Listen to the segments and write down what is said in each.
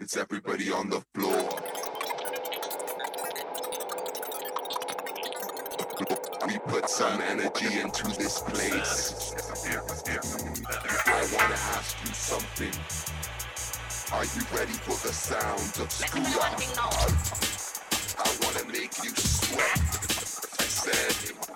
It's everybody on the floor. We put some energy into this place. I wanna ask you something. Are you ready for the sounds of Skoola? I wanna make you sweat. I said,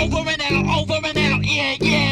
over and out, over and out. Yeah, yeah.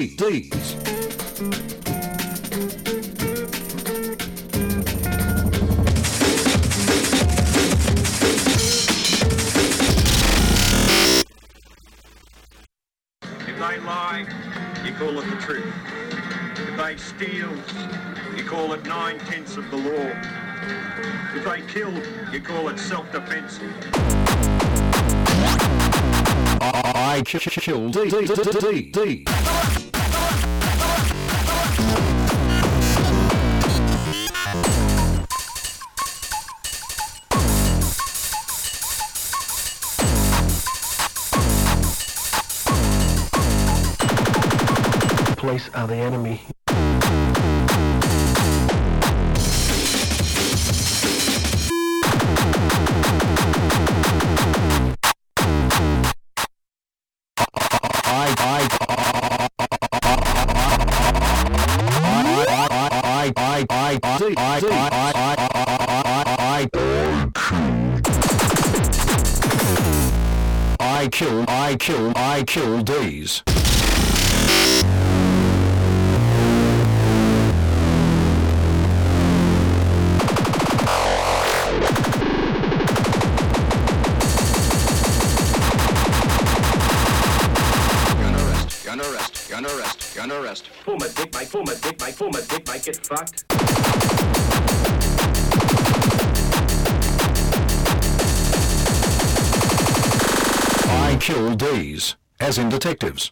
I D D's. If they lie, you call it the truth. If they steal, you call it nine tenths of the law. If they kill, you call it self-defense. I kill D D D D D. Police are the enemy. I kill I kill I kill D's. Pull my dick, mate, pull my dick, mate, pull my dick, mate, get fucked. I kill D's, as in detectives.